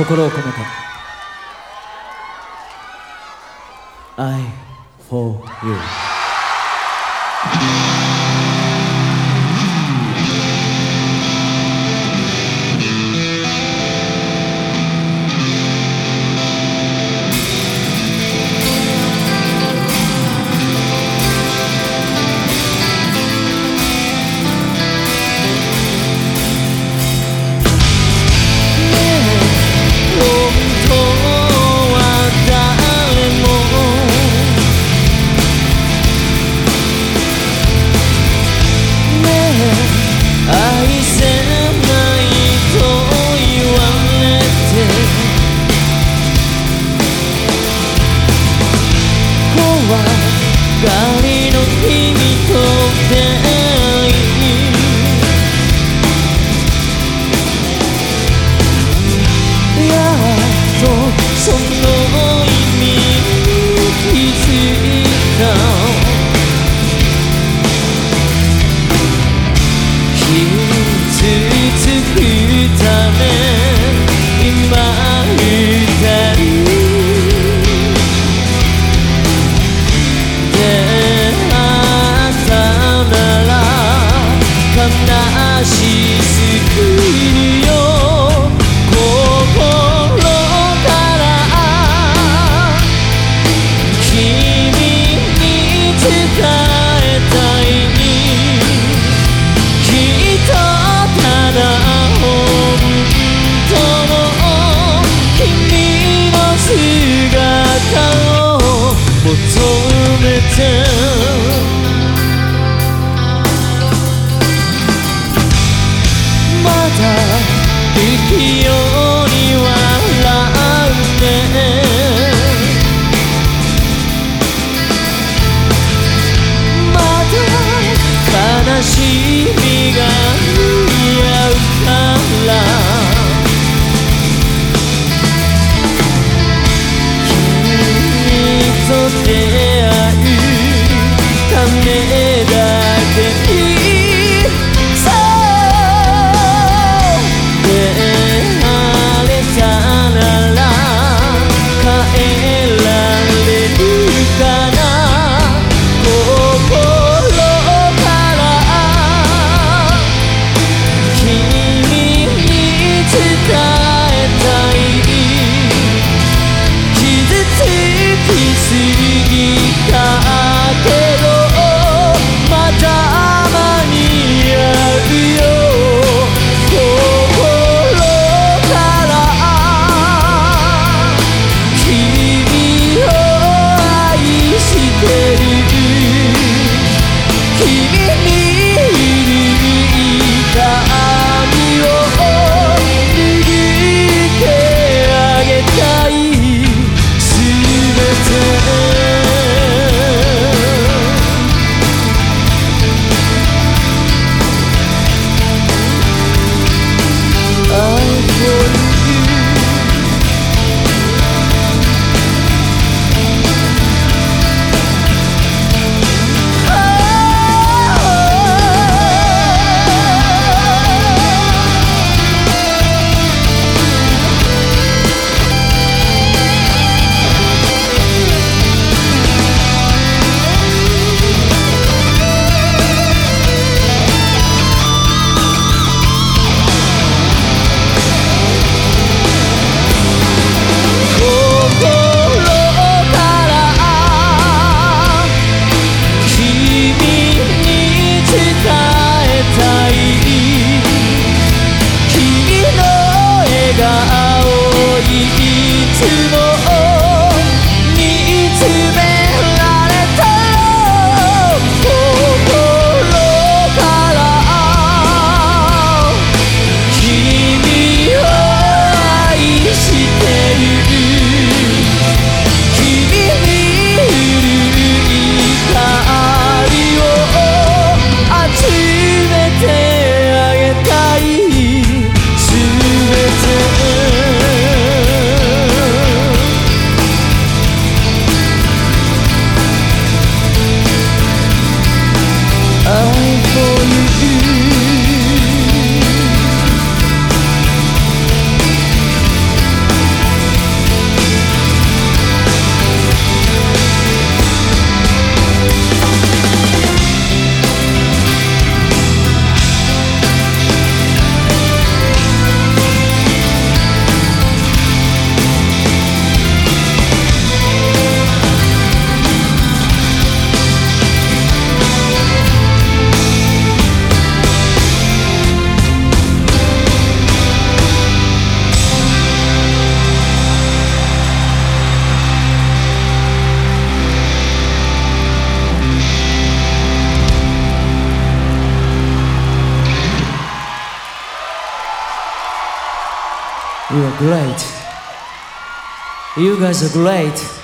心を込めて I for you その意味に気づいた傷つくため。今二人出会ったなら悲しい。が青いいつも You are great. You guys are great.